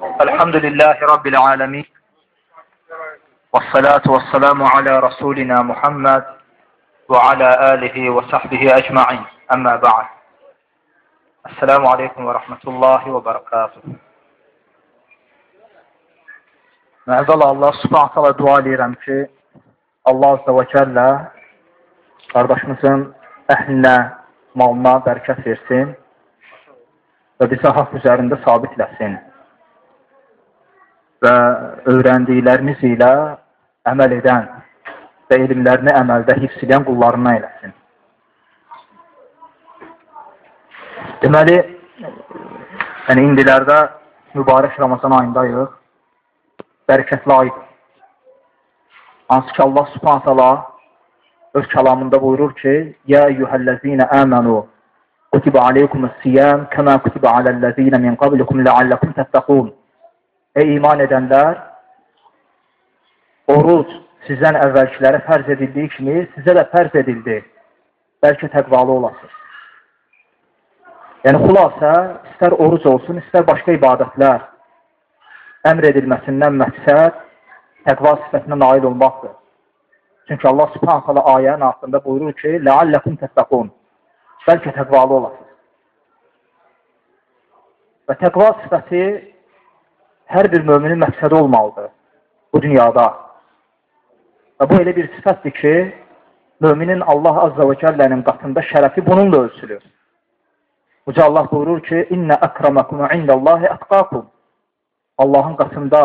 الحمد لله رب العالمين والصلاة والسلام على رسولنا محمد وعلى آله وصحبه أجمعين أما بعد السلام عليكم ورحمة الله وبركاته Əvvəl Allah subhanət hala dua edirəm ki, Allah azdə və kəllə qardaşımızın əhlinə, malına bərəkət versin və bizi haqq üzərində sabitləsin və öyrəndiklərimiz ilə əməl edən və elmlərini əməldə hifz edən qullarından eləsin. Deməli, yəni indilərdə mübarək Ramazan ayındayıq bərəkətli aydır. Hansı ki Allah subhanət hala öz kəlamında buyurur ki, Yə eyyuhəl-ləzinə əmənu kutibə aleykumus-siyam kəmə kutibə aləl-ləzinə min qablikum ləalləkum təttəqun Ey iman edənlər, oruc sizdən əvvəlkilərə fərz edildiyi kimi sizə də fərz edildi. Bəlkə təqvalı olasınız. Yəni, xülasə, istər oruc olsun, istər başqa ibadətlər, əmr edilməsindən məqsəd təqva sifətinə nail olmaqdır. Çünki Allah subhanət hala ayənin altında buyurur ki, Ləalləkum təttəqun, bəlkə təqvalı olasınız. Və təqva sifəti hər bir müminin məqsədi olmalıdır bu dünyada. Və bu elə bir sifətdir ki, müminin Allah Azza və Cəllənin qatında şərəfi bununla ölçülür. Uca Allah buyurur ki, İnnə əkramakum indəllahi ətqakum. Allahın qatında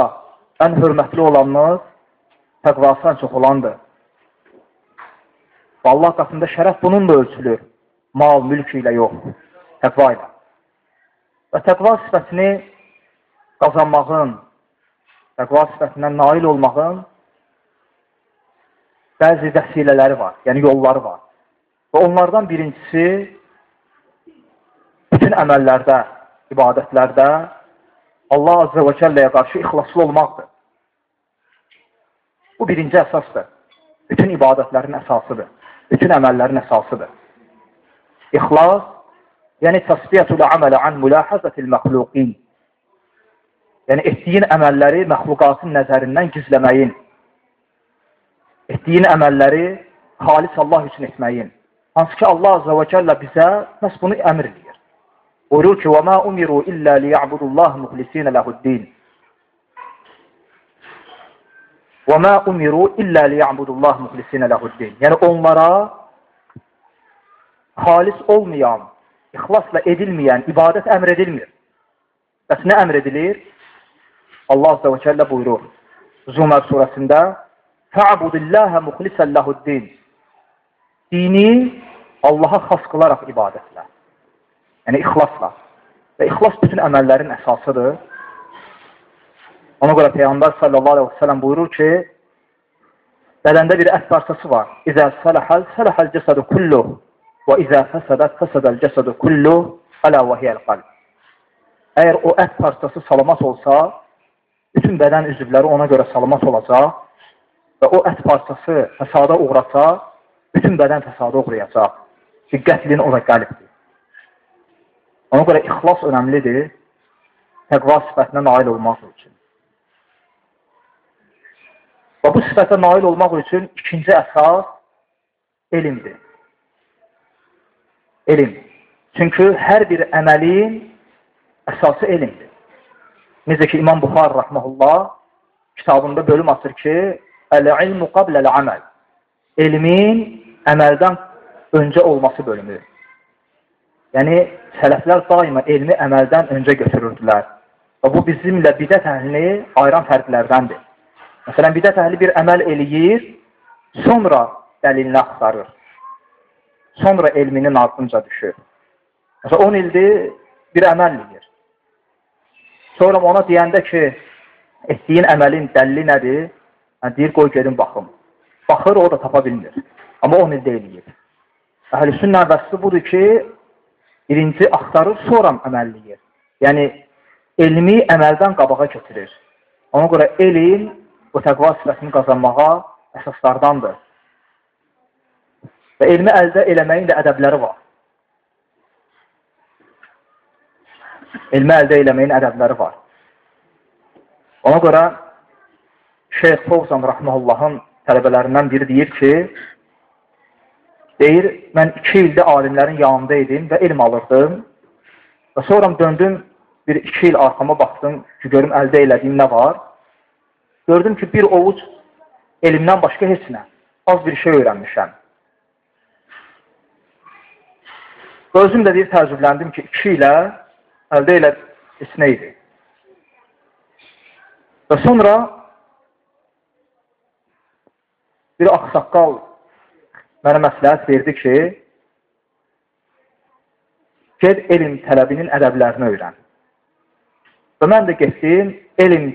ən hörmətli olanınız təqvası ən çox olandır. Və Allah qatında şərəf bununla ölçülür. Mal, mülk ilə yox, təqva ilə. Və təqva sifətini qazanmağın, təqva sifətindən nail olmağın bəzi vəsilələri var, yəni yolları var. Və onlardan birincisi bütün əməllərdə, ibadətlərdə Allah Azze və Cəlləyə qarşı ixlaslı olmaqdır. Bu birinci əsasdır. Bütün ibadətlərin əsasıdır. Bütün əməllərin əsasıdır. İxlas, yəni təsbiyyətül əmələ an mülahəzətil məxluqin. Yəni, etdiyin əməlləri məxluqatın nəzərindən gizləməyin. Etdiyin əməlləri xalis Allah üçün etməyin. Hansı ki, Allah Azze və Cəllə bizə məhz bunu əmr edir. Buyurur ki, وَمَا أُمِرُوا إِلَّا لِيَعْبُدُ اللّٰهِ مُخْلِسِينَ لَهُ الدِّينِ وَمَا أُمِرُوا إِلَّا لِيَعْبُدُ اللّٰهِ مُخْلِسِينَ لَهُ الدِّينِ Yəni onlara halis olmayan, ixlasla edilməyən ibadət əmr edilmir. Bəs nə əmr edilir? Allah Azze və Cəllə buyurur. Zumər surəsində فَعْبُدِ اللّٰهَ مُخْلِسًا لَهُ الدِّينِ Dini Allaha xas qılaraq ibadətlə. Yəni, ixlasla. Və ixlas bütün əməllərin əsasıdır. Ona görə Peyğəmbər sallallahu aleyhi ve sellem buyurur ki, bədəndə bir ət parçası var. İzə sələhəl, sələhəl cəsədu kulluh və izə fəsədət, fəsədəl cəsədu kulluh ələ və hiyəl qalb. Əgər o ət parçası salamat olsa, bütün bədən üzvləri ona görə salamat olacaq və o ət parçası fəsada uğrasa, bütün bədən fəsada uğrayacaq. Diqqətlin o da qəlbdir. Ona görə ixlas önəmlidir təqva sifətinə nail olmaq üçün. Və bu sifətə nail olmaq üçün ikinci əsas elmdir. Elm. Çünki hər bir əməlin əsası elmdir. Necə ki, İmam Buxar rəhməhullah kitabında bölüm açır ki, Əl-ilmu qabləl-əməl. Elmin əməldən öncə olması bölümü. Yəni, sələflər daima elmi əməldən öncə götürürdülər. Və bu bizimlə bidət əhlini ayıran fərqlərdəndir. Məsələn, bidət əhli bir əməl eləyir, sonra dəlilini axtarır. Sonra elminin ardınca düşür. Məsələn, 10 ildir bir əməl eləyir. Sonra ona deyəndə ki, etdiyin əməlin dəlili nədir? Yəni, deyir, qoy gedin baxım. Baxır, o da tapa bilmir. Amma 10 ildə eləyir. Əhl-i vəsli budur ki, birinci axtarır, sonra əməlləyir. Yəni, elmi əməldən qabağa götürür. Ona görə elm bu təqva sifətini qazanmağa əsaslardandır. Və elmi əldə eləməyin də ədəbləri var. Elmi əldə eləməyin ədəbləri var. Ona görə Şeyx Fovzan Rahmanullahın tələbələrindən biri deyir ki, deyir, mən iki ildə alimlərin yanında idim və elm alırdım və sonra döndüm, bir iki il arxama baxdım ki, görüm əldə elədiyim nə var. Gördüm ki, bir ovuc elmdən başqa heç nə, az bir şey öyrənmişəm. Özüm də deyir, təəccübləndim ki, iki ilə əldə elə heç nə idi. Və sonra bir axsaqqal mənə məsləhət verdi ki, ged elm tələbinin ədəblərini öyrən. Və mən də getdim, elm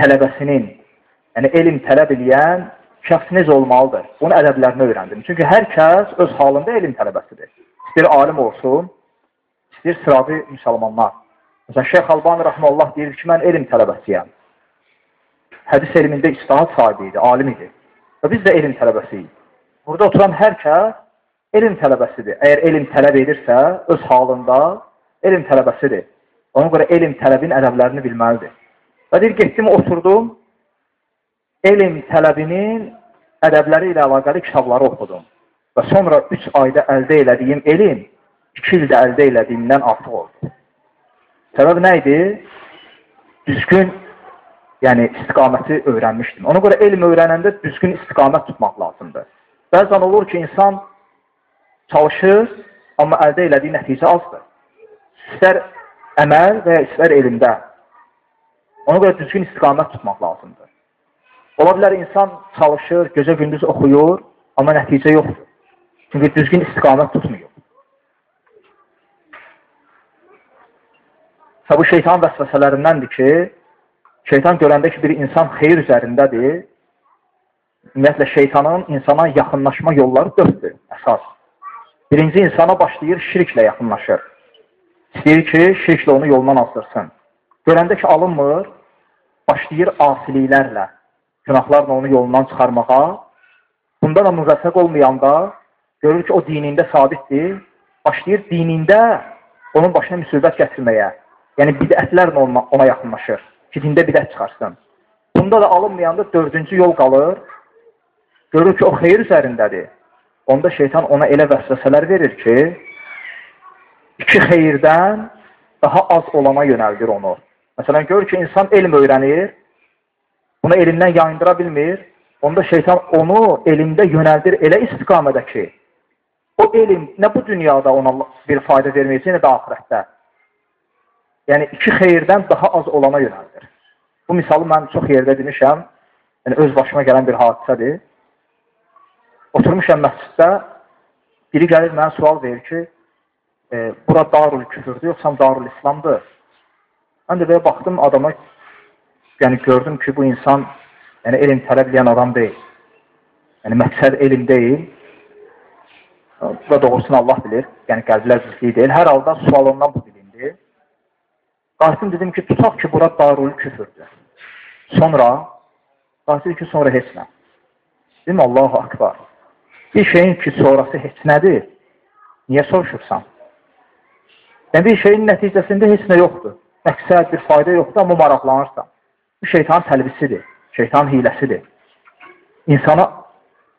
tələbəsinin, yəni elm tələb eləyən şəxs necə olmalıdır? Bunun ədəblərini öyrəndim. Çünki hər kəs öz halında elm tələbəsidir. İstəyir alim olsun, istəyir sıravi müsəlmanlar. Məsələn, Şeyx Albani Rəhməllah deyir ki, mən elm tələbəsiyəm. Hədis elmində istihad sahibi idi, alim idi. Və biz də elm tələbəsiyik. Burada oturan hər kəs elm tələbəsidir. Əgər elm tələb edirsə, öz halında elm tələbəsidir. Ona görə elm tələbin ədəblərini bilməlidir. Və deyir, getdim, oturdum, elm tələbinin ədəbləri ilə əlaqəli kitabları oxudum. Və sonra 3 ayda əldə elədiyim elm 2 ildə əldə elədiyimdən artıq oldu. Səbəb nə idi? Düzgün yəni istiqaməti öyrənmişdim. Ona görə elm öyrənəndə düzgün istiqamət tutmaq lazımdır. Bəzən olur ki, insan çalışır, amma əldə elədiyi nəticə azdır. İstər əməl və ya istər elmdə. Ona görə düzgün istiqamət tutmaq lazımdır. Ola bilər insan çalışır, gecə gündüz oxuyur, amma nəticə yoxdur. Çünki düzgün istiqamət tutmuyor. Və bu şeytan vəsvəsələrindəndir ki, şeytan görəndə ki, bir insan xeyir üzərindədir, ümumiyyətlə şeytanın insana yaxınlaşma yolları dörddür, əsas. Birinci insana başlayır, şirklə yaxınlaşır. İstəyir ki, şirklə onu yolundan azdırsın. Görəndə ki, alınmır, başlayır asiliklərlə, günahlarla onu yolundan çıxarmağa. Bunda da müvəffəq olmayanda görür ki, o dinində sabitdir, başlayır dinində onun başına müsibət gətirməyə. Yəni bidətlərlə ona, ona yaxınlaşır ki, dində bidət çıxarsın. Bunda da alınmayanda dördüncü yol qalır. Görür ki, o xeyir üzərindədir. Onda şeytan ona elə vəsvəsələr verir ki, iki xeyirdən daha az olana yönəldir onu. Məsələn, görür ki, insan elm öyrənir, bunu elmdən yayındıra bilmir, onda şeytan onu elmdə yönəldir elə istiqamədə ki, o elm nə bu dünyada ona bir fayda verməyəcək, nə də ahirətdə. Yəni, iki xeyirdən daha az olana yönəldir. Bu misalı mən çox yerdə demişəm, yəni öz başıma gələn bir hadisədir. Oturmuşam məsciddə, biri gəlir mənə sual verir ki, e, bura darul küfürdür, yoxsa darul İslamdır. Mən də belə baxdım adama, yəni gördüm ki, bu insan yəni elm tələb edən adam deyil. Yəni məqsəd elm deyil. Bu da doğrusunu Allah bilir. Yəni qəlblər zizli deyil. Hər halda sual ondan bu bilindi. Qasim dedim ki, tutaq ki, bura darul küfürdür. Sonra, Qasim ki, sonra heç nə. Dedim, Allahu akbar. Bir şeyin ki, sonrası heç nədir. Niyə soruşursan? Yəni, bir şeyin nəticəsində heç nə yoxdur. Məqsəd, bir fayda yoxdur, amma maraqlanırsan. Bu şeytanın təlbisidir, şeytanın hiləsidir. İnsana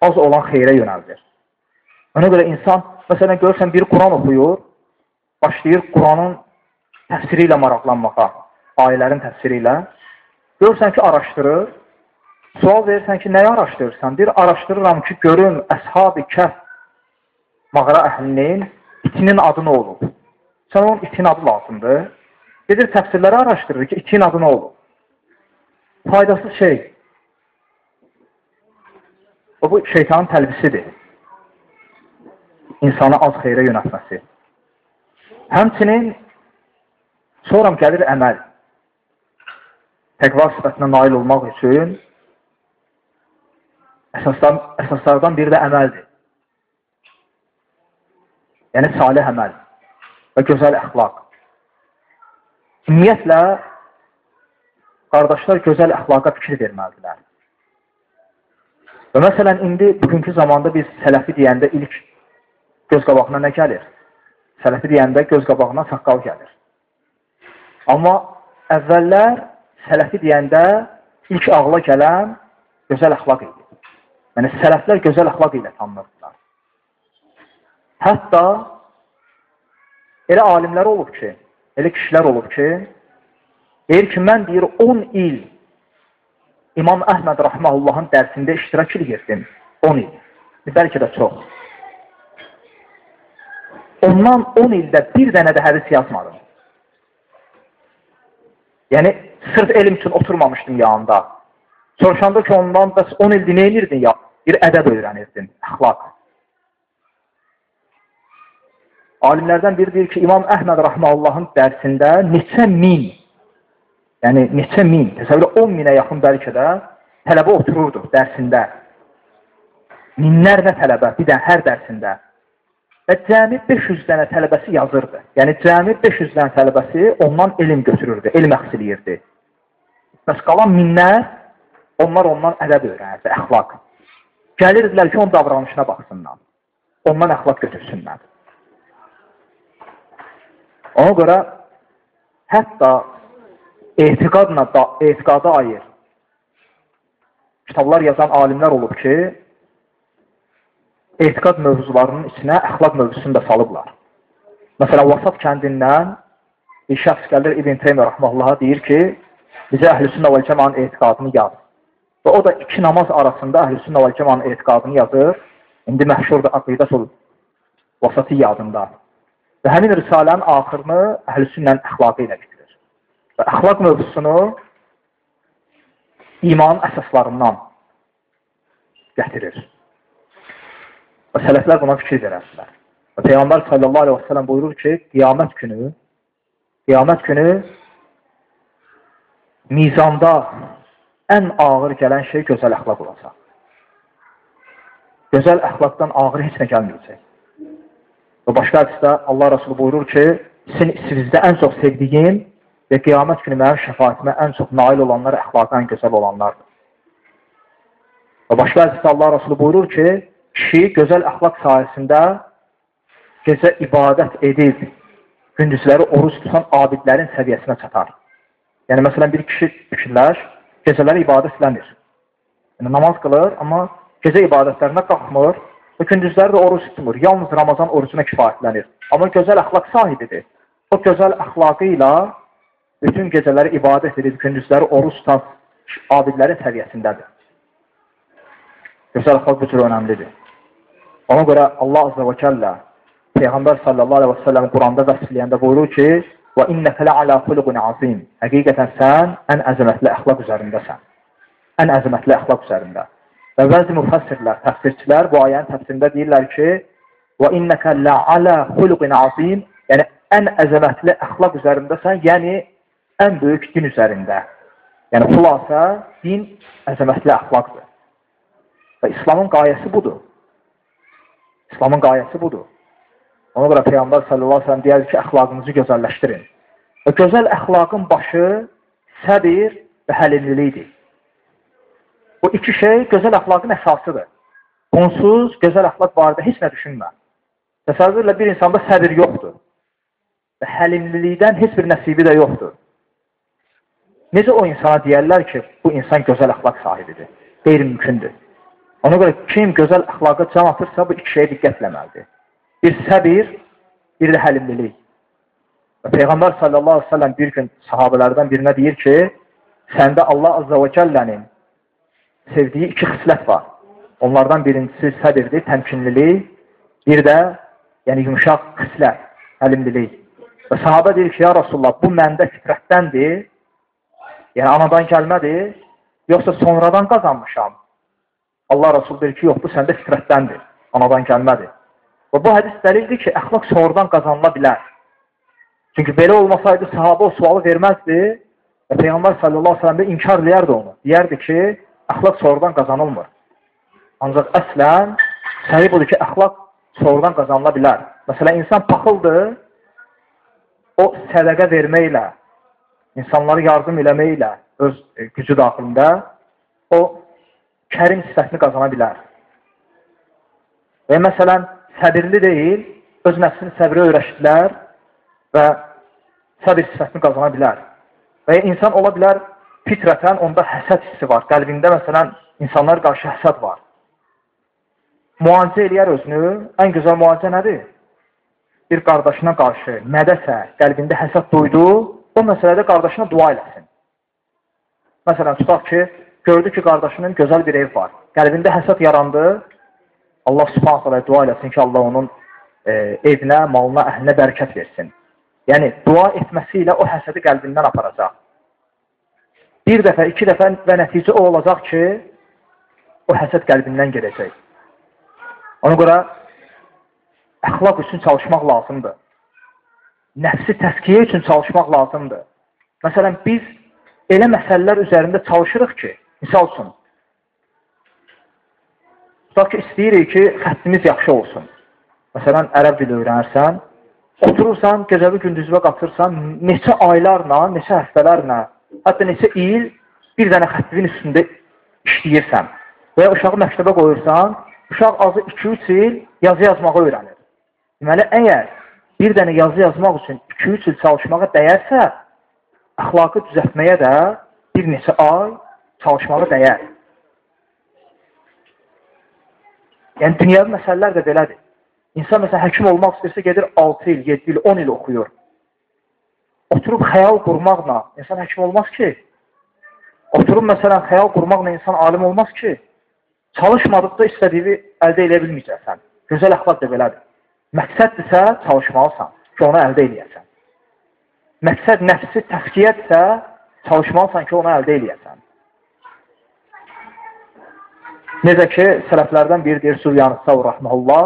az olan xeyrə yönəldir. Ona görə insan, məsələn, görürsən, bir Quran oxuyur, başlayır Quranın təfsiri ilə maraqlanmağa, ayələrin təfsiri ilə. Görürsən ki, araşdırır, sual verirsən ki, nəyi araşdırırsan? Bir araşdırıram ki, görüm, əshab-ı kəf mağara əhlinin itinin adı nə olub? Sən onun itin adı lazımdır. Gedir təfsirləri araşdırır ki, itin adı nə olub? Faydasız şey. O, bu şeytanın təlbisidir. İnsanı az xeyrə yönətməsi. Həmçinin sonra gəlir əməl. Təqva sifətinə nail olmaq üçün əsasdan, əsaslardan biri də əməldir. Yəni, salih əməl və gözəl əxlaq. Ümumiyyətlə, qardaşlar gözəl əxlaqa fikir verməlidirlər. Və məsələn, indi bugünkü zamanda biz sələfi deyəndə ilk göz qabağına nə gəlir? Sələfi deyəndə göz qabağına saqqal gəlir. Amma əvvəllər sələfi deyəndə ilk ağla gələn gözəl əxlaq idi. Yəni, sələflər gözəl əxlaq ilə tanınırdılar. Hətta elə alimlər olub ki, elə kişilər olub ki, deyir ki, mən deyir 10 il İmam Əhməd Rahməhullahın dərsində iştirak edirdim. 10 il. Bəlkə də çox. Ondan 10 ildə bir dənə də hədis yazmadım. Yəni, sırf elm üçün oturmamışdım yanında. Soruşanda ki, ondan bəs 10 ildir nə edirdin ya? Bir ədəb öyrənirdin, əxlaq. Alimlərdən biri deyir ki, İmam Əhməd Rahməllahın dərsində neçə min, yəni neçə min, təsəvvürə 10 minə yaxın bəlkə də tələbə otururdu dərsində. Minlərlə tələbə, bir də hər dərsində. Və cəmi 500 dənə tələbəsi yazırdı. Yəni, cəmi 500 dənə tələbəsi ondan elm götürürdü, elm əxs eləyirdi. Bəs qalan minlər, onlar ondan ədəb öyrənirdi, əxlaq. Gəlirdilər ki, onun davranışına baxsınlar. Ondan əxlaq götürsünlər. Ona görə hətta etiqadla da, etiqada ayır kitablar yazan alimlər olub ki, etiqad mövzularının içinə əxlaq mövzusunu da salıblar. Məsələn, Vasat kəndindən bir şəxs gəlir İbn Teymiyyə rəhməhullaha deyir ki, bizə əhlüsünnə vəl cəmanın etiqadını yaz. Və o da iki namaz arasında əhlüsünnə vəl cəmanın etiqadını yazır. İndi məşhurdur Aqidəsul Vasatiyyə adında. Və həmin risalənin axırını əhlüsünnənin əxlaqı ilə bitirir. Və əxlaq mövzusunu imanın əsaslarından gətirir. Və sələflər buna fikir verərsilər. Və Peyğəmbər sallallahu aleyhi və sələm buyurur ki, qiyamət günü, qiyamət günü mizanda ən ağır gələn şey gözəl əxlaq olacaq. Gözəl əxlaqdan ağır heç nə gəlməyəcək. Və başqa hədisdə Allah Rasulü buyurur ki, sizin sizdə ən çox sevdiyim və qiyamət günü mənim şəfaatimə ən çox nail olanlar əxlaqən gözəl olanlardır. Və başqa hədisdə Allah Rasulü buyurur ki, kişi gözəl əxlaq sayəsində gecə ibadət edib, gündüzləri oruç tutan abidlərin səviyyəsinə çatar. Yəni, məsələn, bir kişi fikirlər, gecələri ibadət eləmir. Yəni, namaz qılır, amma gecə ibadətlərinə qalxmır və gündüzləri də oruç tutmur. Yalnız Ramazan orucuna kifayətlənir. Amma gözəl əxlaq sahibidir. O gözəl əxlaqı ilə bütün gecələri ibadət edib, gündüzləri oruç tutan abidlərin səviyyəsindədir. Gözəl əxlaq bu cür önəmlidir. Ona görə Allah Azze və Kəllə Peyğəmbər sallallahu aleyhi və səlləm Quranda vəsfləyəndə buyurur ki, və innəkə lə'alə xuluqun azim. Həqiqətən sən ən əzəmətli əxlaq üzərindəsən. Ən əzəmətli əxlaq üzərində. Və bəzi müfəssirlər, təfsirçilər bu ayənin təfsirində deyirlər ki, və innəkə lə'alə xuluqun azim, yəni ən əzəmətli əxlaq üzərindəsən, yəni ən böyük din üzərində. Yəni xulasa din əzəmətli əxlaqdır. Və İslamın qayəsi budur. İslamın qayəsi budur. Ona görə Peyğəmbər sallallahu əleyhi və səlləm deyir ki, əxlaqınızı gözəlləşdirin. Və gözəl əxlaqın başı səbir və həlimlilikdir. Bu iki şey gözəl əxlaqın əsasıdır. Onsuz gözəl əxlaq barədə heç nə düşünmə. Təsəvvürlə bir insanda səbir yoxdur. Və həlimlilikdən heç bir nəsibi də yoxdur. Necə o insana deyərlər ki, bu insan gözəl əxlaq sahibidir? Qeyri-mümkündür. Ona görə kim gözəl əxlaqa can atırsa, bu iki şeyə diqqət eləməlidir. Bir səbir, bir də həlimlilik. Və Peyğəmbər sallallahu aleyhi ve sellem bir gün sahabələrdən birinə deyir ki, səndə Allah azza və kəllənin sevdiyi iki xislət var. Onlardan birincisi səbirdir, təmkinlilik, bir də yəni yumşaq xislət, həlimlilik. Və sahabə deyir ki, ya Rasulullah, bu məndə fitrətdəndir, yəni anadan gəlmədir, yoxsa sonradan qazanmışam. Allah Rasul deyir ki, yox, bu səndə fitrətdəndir, anadan gəlmədir. Və bu hədis dəlildir ki, əxlaq sonradan qazanıla bilər. Çünki belə olmasaydı, sahabə o sualı verməzdi və Peyğəmbər sallallahu aleyhi ve inkar edərdi onu. Deyərdi ki, əxlaq sonradan qazanılmır. Ancaq əslən, səhih budur ki, əxlaq sonradan qazanıla bilər. Məsələn, insan paxıldır, o sədəqə verməklə, insanlara yardım eləməklə öz gücü daxilində o kərim sifətini qazana bilər. Və məsələn, səbirli deyil, öz nəfsini səbrə öyrəşdilər və səbir sifətini qazana bilər. Və insan ola bilər, fitrətən onda həsəd hissi var. Qəlbində məsələn insanlar qarşı həsəd var. Müalicə eləyər özünü. Ən gözəl müalicə nədir? Bir qardaşına qarşı nədəsə qəlbində həsəd duydu, o məsələdə qardaşına dua eləsin. Məsələn, tutaq ki, gördü ki, qardaşının gözəl bir ev var. Qəlbində həsəd yarandı. Allah subhanət hələ dua eləsin ki, Allah onun e, evinə, malına, əhlinə bərəkət versin. Yəni, dua etməsi ilə o həsədi qəlbindən aparacaq. Bir dəfə, iki dəfə və nəticə o olacaq ki, o həsəd qəlbindən gedəcək. Ona görə əxlaq üçün çalışmaq lazımdır. Nəfsi təskiyə üçün çalışmaq lazımdır. Məsələn, biz elə məsələlər üzərində çalışırıq ki, misal üçün, tutaq ki, istəyirik ki, xəttimiz yaxşı olsun. Məsələn, ərəb dili öyrənərsən, oturursan, gecəvi gündüzvə qatırsan, neçə aylarla, neçə həftələrlə, hətta neçə il bir dənə xəttivin üstündə işləyirsən və ya uşağı məktəbə qoyursan, uşaq azı 2-3 il yazı yazmağı öyrənir. Deməli, əgər bir dənə yazı yazmaq üçün 2-3 il çalışmağa dəyərsə, əxlaqı düzəltməyə də bir neçə ay çalışmağa dəyər. Yəni, dünyəvi məsələlər də belədir. İnsan məsələn, həkim olmaq istəyirsə, gedir 6 il, 7 il, 10 il oxuyur. Oturub xəyal qurmaqla insan həkim olmaz ki. Oturub məsələn, xəyal qurmaqla insan alim olmaz ki. Çalışmadıqda istədiyini əldə edə bilməyəcəksən. Gözəl əxlaq da belədir. Məqsəddirsə, çalışmalısan ki, onu əldə eləyəsən. Məqsəd nəfsi təskiyyətsə, çalışmalısan ki, onu əldə eləyəsən. Necə ki, sələflərdən biri deyir, Süryanı Savur Rəhməlullah,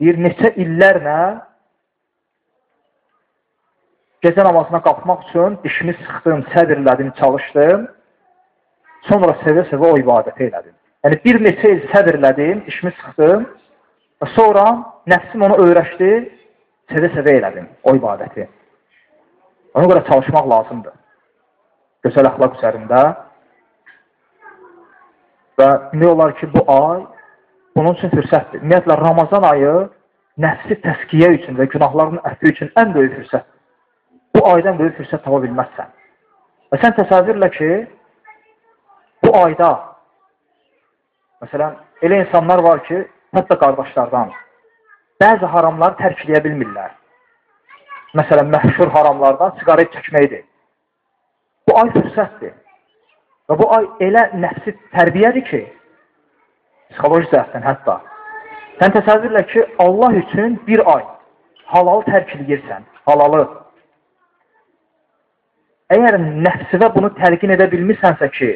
deyir, neçə illərlə gecə namazına qalxmaq üçün dişimi sıxdım, səbirlədim, çalışdım, sonra sevə-sevə o ibadəti elədim. Yəni, bir neçə il səbirlədim, dişimi sıxdım və sonra nəfsim onu öyrəşdi, sevə-sevə elədim o ibadəti. Ona görə çalışmaq lazımdır. Gözəl əxlaq üzərində və ne olar ki, bu ay bunun üçün fürsətdir. Ümumiyyətlə, Ramazan ayı nəfsi təskiyə üçün və günahların əfvi üçün ən böyük fürsətdir. Bu aydan böyük fürsət tapa bilməzsən. Və sən təsəvvürlə ki, bu ayda Məsələn, elə insanlar var ki, hətta qardaşlardan bəzi haramları tərk edə bilmirlər. Məsələn, məhşur haramlardan siqaret çəkməkdir. Bu ay fürsətdir. Və bu ay elə nəfsi tərbiyədir ki, psixoloji cəhətdən hətta. Sən təsəvvürlə ki, Allah üçün bir ay halalı tərk edirsən, halalı. Əgər nəfsivə bunu təlqin edə bilmirsənsə ki,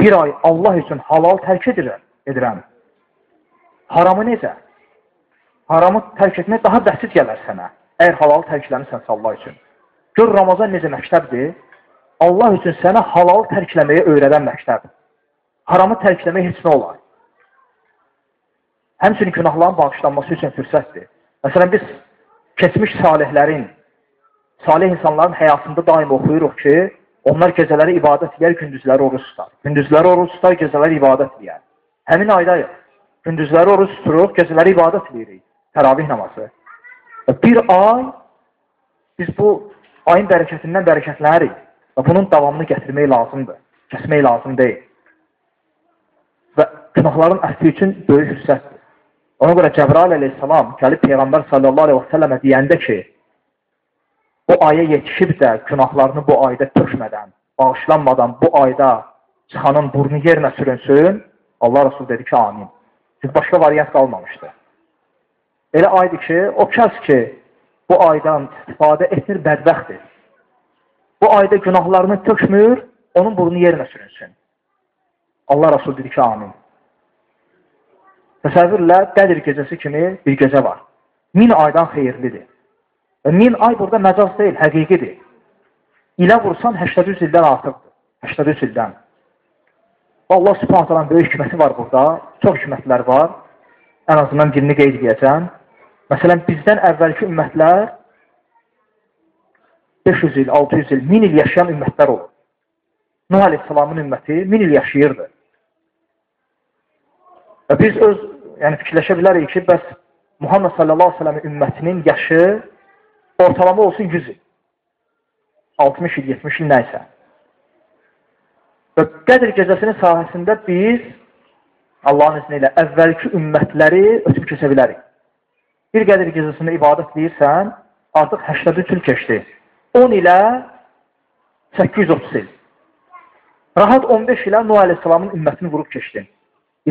bir ay Allah üçün halal tərk edirəm, edirəm. Haramı necə? Haramı tərk etmək daha bəsit gələr sənə. Əgər halal tərkləmirsən Allah üçün. Gör Ramazan necə məktəbdir? Allah üçün sənə halal tərkləməyi öyrədən məktəb. Haramı tərkləmək heç nə olar. Həmçinin günahların bağışlanması üçün fürsətdir. Məsələn, biz keçmiş salihlərin, salih insanların həyatında daim oxuyuruq ki, onlar gecələri ibadət edir, gündüzləri oruç tutar. Gündüzləri oruç tutar, gecələri ibadət edir. Həmin aydayıq. Gündüzləri oruç tuturuq, gecələri ibadət edirik. Təravih namazı. Bir ay biz bu ayın bərəkətindən bərəkətlənirik. Və bunun davamını gətirmək lazımdır. Kəsmək lazım deyil. Və günahların əsli üçün böyük fürsətdir. Ona görə Cəbrail əleyhissalam gəlib Peyğəmbər sallallahu aleyhi və səlləmə deyəndə ki, bu aya yetişib də günahlarını bu ayda tökmədən, bağışlanmadan bu ayda çıxanın burnu yerinə sürünsün, Allah Rasul dedi ki, amin. Çünki başqa variant qalmamışdı. Elə aydır ki, o kəs ki, bu aydan istifadə etmir, bədbəxtdir. Bu ayda günahlarını tökmür, onun burnu yerinə sürünsün. Allah Rasul dedi ki, amin. Təsəvvürlə Qədir gecəsi kimi bir gecə var. Min aydan xeyirlidir. Və min ay burada məcaz deyil, həqiqidir. İlə vursan 800 ildən artıqdır. 800 ildən. Allah subhanətələrin böyük hikməti var burada. Çox hikmətlər var. Ən azından birini qeyd edəcəm. Məsələn, bizdən əvvəlki ümmətlər 500 il, 600 il, 1000 il yaşayan ümmətlər olur. Nuh Aleyhisselamın ümməti 1000 il yaşayırdı. Və biz öz, yəni fikirləşə bilərik ki, bəs Muhammed sallallahu aleyhi ve sellemin ümmətinin yaşı ortalama olsun 100 il. 60 il, 70 il nəysə. Və Qədr gecəsinin sahəsində biz Allahın izni ilə əvvəlki ümmətləri ötüb keçə bilərik. Bir Qədr gecəsində ibadət deyirsən, artıq 83 il keçdi. 10 ilə 830 il. Rahat 15 ilə Nuh əleyhissalamın ümmətini vurub keçdin.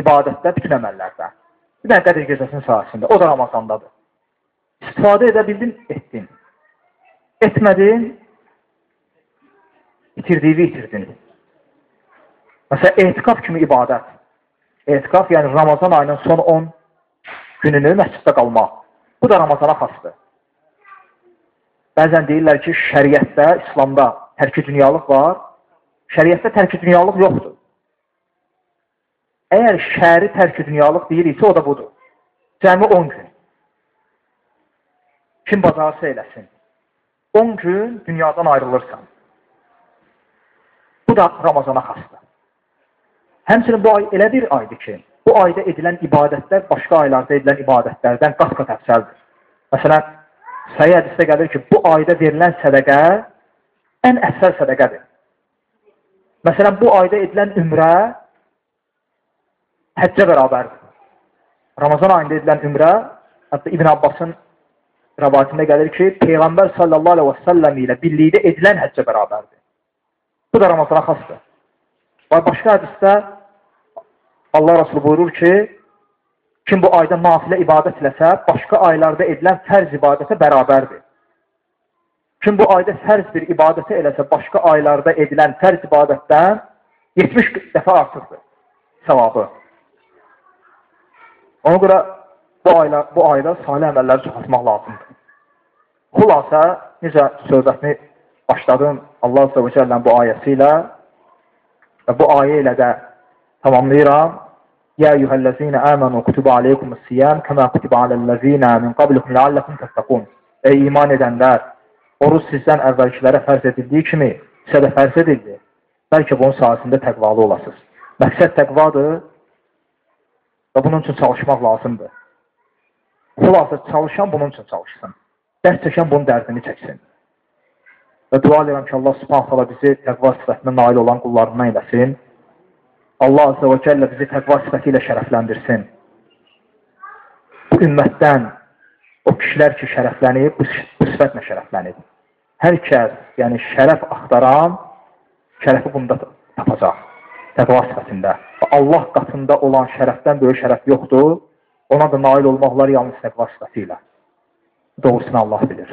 İbadətdə, bütün əməllərdə. Bir dənə Qədr gecəsinin sahəsində, o da Ramazandadır. İstifadə edə bildin, etdin. Etmədin, itirdiyini itirdin. Məsələn, etikaf kimi ibadət. Etikaf, yəni Ramazan ayının son 10 gününü məsciddə qalmaq. Bu da Ramazana xasdır. Bəzən deyirlər ki, şəriətdə, İslamda tərki dünyalıq var. Şəriətdə tərki dünyalıq yoxdur. Əgər şəri tərki dünyalıq deyiriksə, o da budur. Cəmi 10 gün. Kim bacarsa eləsin. 10 gün dünyadan ayrılırsan. Bu da Ramazana xasdır. Həmçinin bu ay elə bir aydır ki, bu ayda edilən ibadətlər başqa aylarda edilən ibadətlərdən qat-qat əfsəldir. Məsələn, səhih hədisdə gəlir ki, bu ayda verilən sədəqə ən əfsəl sədəqədir. Məsələn, bu ayda edilən ümrə həccə bərabərdir. Ramazan ayında edilən ümrə, hətta İbn Abbasın rəvatində gəlir ki, Peyğəmbər sallallahu aleyhi və səlləm ilə birlikdə edilən həccə bərabərdir. Bu da Ramazana xasdır. Və başqa hədisdə Allah Rasulü buyurur ki, kim bu ayda nafilə ibadət eləsə, başqa aylarda edilən fərz ibadətə bərabərdir. Kim bu ayda fərz bir ibadəti eləsə, başqa aylarda edilən fərz ibadətdən 70 dəfə artıqdır savabı. Ona görə bu ayda, bu ayda salih əməlləri çoxaltmaq lazımdır. Xulasa, necə söhbətini başladım Allah Azze və Cəllənin bu ayəsi ilə və bu ayə ilə də tamamlayıram. Ya eyyuhəl-ləzina əmənu kutiba aleykumus-siyam kəmə kutiba aləl-ləzina min qablikum lealləkum təttəqun. Ey iman edənlər, oruç sizdən əvvəlkilərə fərz edildiyi kimi sizə də fərz edildi. Bəlkə bunun sahəsində təqvalı olasınız. Məqsəd təqvadır, Və bunun üçün çalışmaq lazımdır. Xulasa çalışan bunun üçün çalışsın. Dərs çəkən bunun dərdini çəksin. Və dua edirəm ki, Allah subhanət hala bizi təqva sifətinə nail olan qullarından eləsin. Allah azə və kəllə bizi təqva sifəti ilə şərəfləndirsin. Bu ümmətdən o kişilər ki, şərəflənib, bu sifətlə şərəflənib. Hər kəs, yəni şərəf axtaran, şərəfi bunda tapacaq təqva sifətində. Və Allah qatında olan şərəfdən böyük şərəf yoxdur. Ona da nail olmaqlar yalnız təqva sifəti ilə. Doğrusunu Allah bilir.